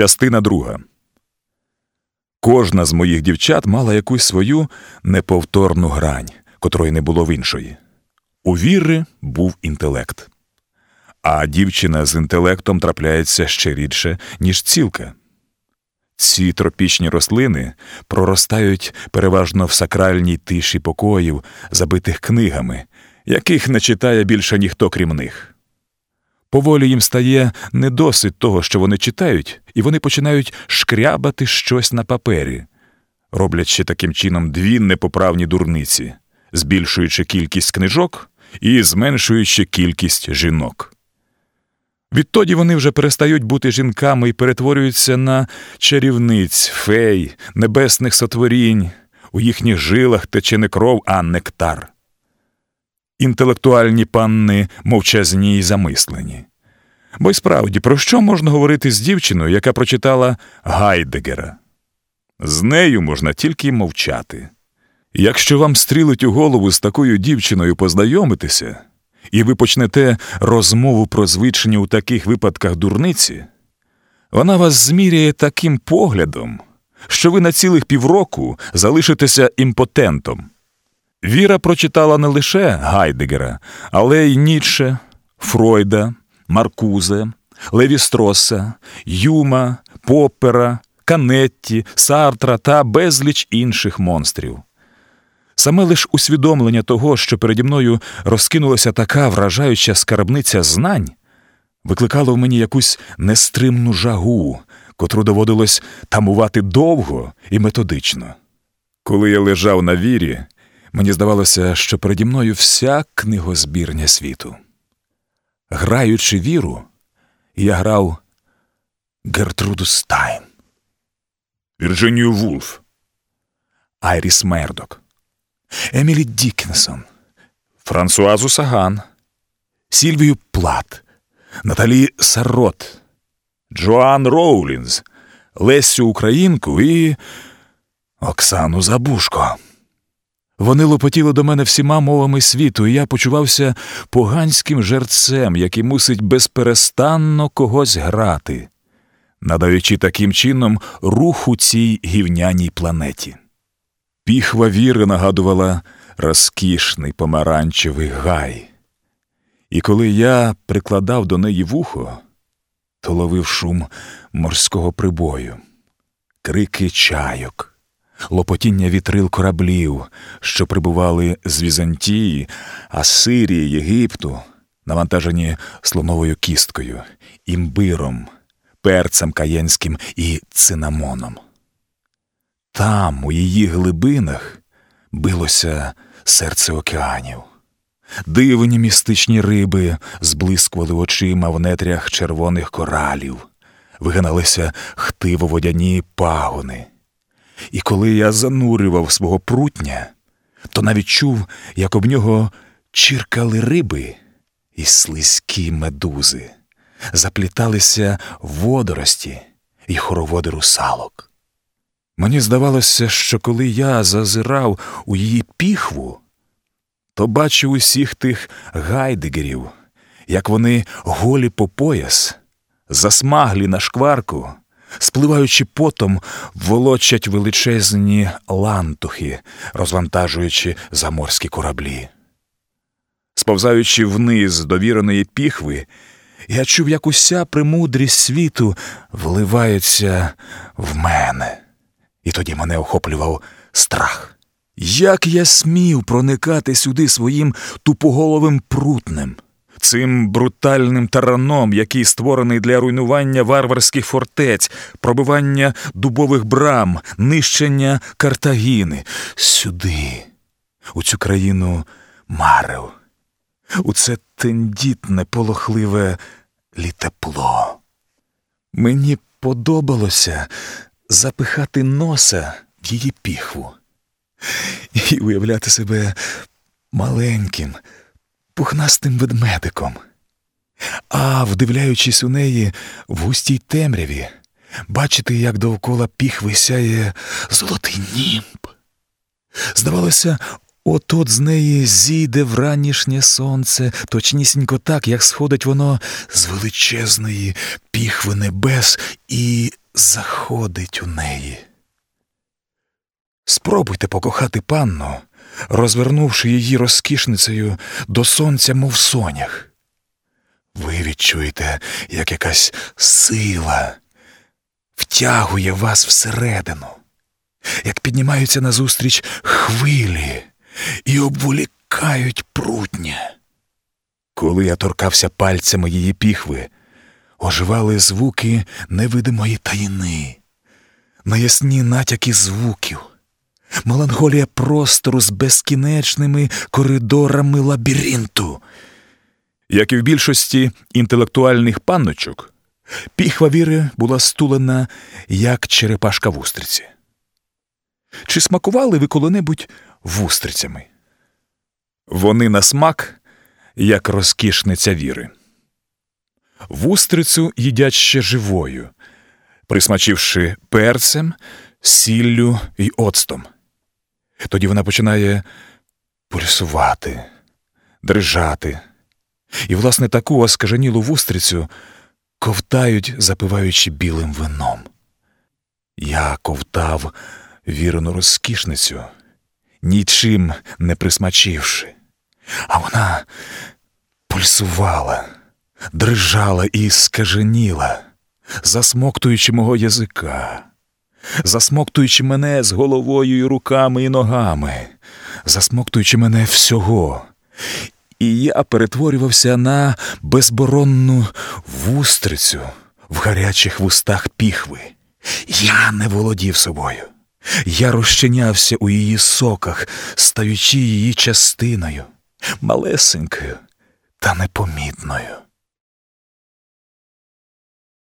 Частина друга. Кожна з моїх дівчат мала якусь свою неповторну грань, котрої не було в іншої. У Віри був інтелект. А дівчина з інтелектом трапляється ще рідше, ніж цілка. Ці тропічні рослини проростають переважно в сакральній тиші покоїв, забитих книгами, яких не читає більше ніхто крім них. Поволі їм стає не досить того, що вони читають, і вони починають шкрябати щось на папері, роблячи таким чином дві непоправні дурниці, збільшуючи кількість книжок і зменшуючи кількість жінок. Відтоді вони вже перестають бути жінками і перетворюються на чарівниць, фей, небесних сотворінь, у їхніх жилах тече не кров, а нектар. Інтелектуальні панни мовчазні й замислені. Бо й справді, про що можна говорити з дівчиною, яка прочитала Гайдегера? З нею можна тільки мовчати. Якщо вам стрілить у голову з такою дівчиною познайомитися, і ви почнете розмову про звичні у таких випадках дурниці, вона вас зміряє таким поглядом, що ви на цілих півроку залишитеся імпотентом. Віра прочитала не лише Гайдегера, але й Ніцше, Фройда, Маркузе, Левістроса, Юма, Поппера, Канетті, Сартра та безліч інших монстрів. Саме лиш усвідомлення того, що переді мною розкинулася така вражаюча скарбниця знань, викликало в мені якусь нестримну жагу, котру доводилось тамувати довго і методично. Коли я лежав на Вірі, мені здавалося, що переді мною вся книгозбірня світу. Граючи Віру, я грав Гертруду Стайн, Вірджинію Вулф, Айріс Мердок, Емілі Дікінсон, Франсуазу Саган, Сільвію Плат, Наталі Сарот, Джоан Роулінг, Лесю Українку і Оксану Забушко. Вони лопотіли до мене всіма мовами світу, і я почувався поганським жерцем, який мусить безперестанно когось грати, надаючи таким чином руху цій гівняній планеті. Піхва віри нагадувала розкішний помаранчевий гай. І коли я прикладав до неї вухо, то ловив шум морського прибою, крики чайок, лопотіння вітрил кораблів, що прибували з Візантії, Асирії, Єгипту, навантажені слоновою кісткою, імбиром, перцем каєнським і цинамоном. Там, у її глибинах, билося серце океанів. Дивні містичні риби зблискували очима в нетрях червоних коралів, вигиналися хтиво-водяні пагони. І коли я занурював свого прутня, то навіть чув, як об нього чіркали риби і слизькі медузи, запліталися водорості і хороводи русалок. Мені здавалося, що коли я зазирав у її піхву, то бачив усіх тих гайдегерів, як вони голі по пояс, засмаглі на шкварку, спливаючи потом, волочать величезні лантухи, розвантажуючи заморські кораблі. Сповзаючи вниз довіреної піхви, я чув, як уся премудрість світу вливається в мене, і тоді мене охоплював страх. Як я смів проникати сюди своїм тупоголовим прутнем, цим брутальним тараном, який створений для руйнування варварських фортець, пробивання дубових брам, нищення Картагіни, сюди, у цю країну марив, у це тендітне, полохливе літепло. Мені подобалося запихати носа в її піхву і уявляти себе маленьким, пухнастим ведмедиком, а, вдивляючись у неї в густій темряві, бачити, як довкола піхви сяє золотий німб. Здавалося, от-от з неї зійде вранішнє сонце, точнісінько так, як сходить воно з величезної піхви небес і заходить у неї. Спробуйте покохати панну, розвернувши її розкішницею до сонця, мов сонях. Ви відчуєте, як якась сила втягує вас всередину, як піднімаються назустріч хвилі і обволікають прутня. Коли я торкався пальцями її піхви, оживали звуки невидимої таїни, наясні натяки звуків, меланхолія простору з безкінечними коридорами лабіринту. Як і в більшості інтелектуальних панночок, піхва віри була стулена, як черепашка в устриці. Чи смакували ви коли-небудь вустрицями? Вони на смак, як розкішниця віри. Вустрицю їдять ще живою, присмачивши перцем, сіллю й оцтом. Тоді вона починає пульсувати, дрижати. І, власне, таку оскаженілу вустрицю ковтають, запиваючи білим вином. Я ковтав вірену розкішницю, нічим не присмачивши, а вона пульсувала, дрижала і скаженіла, засмоктуючи мого язика, засмоктуючи мене з головою і руками і ногами, засмоктуючи мене всього. І я перетворювався на безборонну вустрицю в гарячих вустах піхви. Я не володів собою. Я розчинявся у її соках, стаючи її частиною, малесенькою та непомітною.